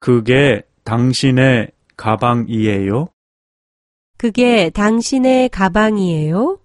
그게 당신의 가방이에요? 그게 당신의 가방이에요?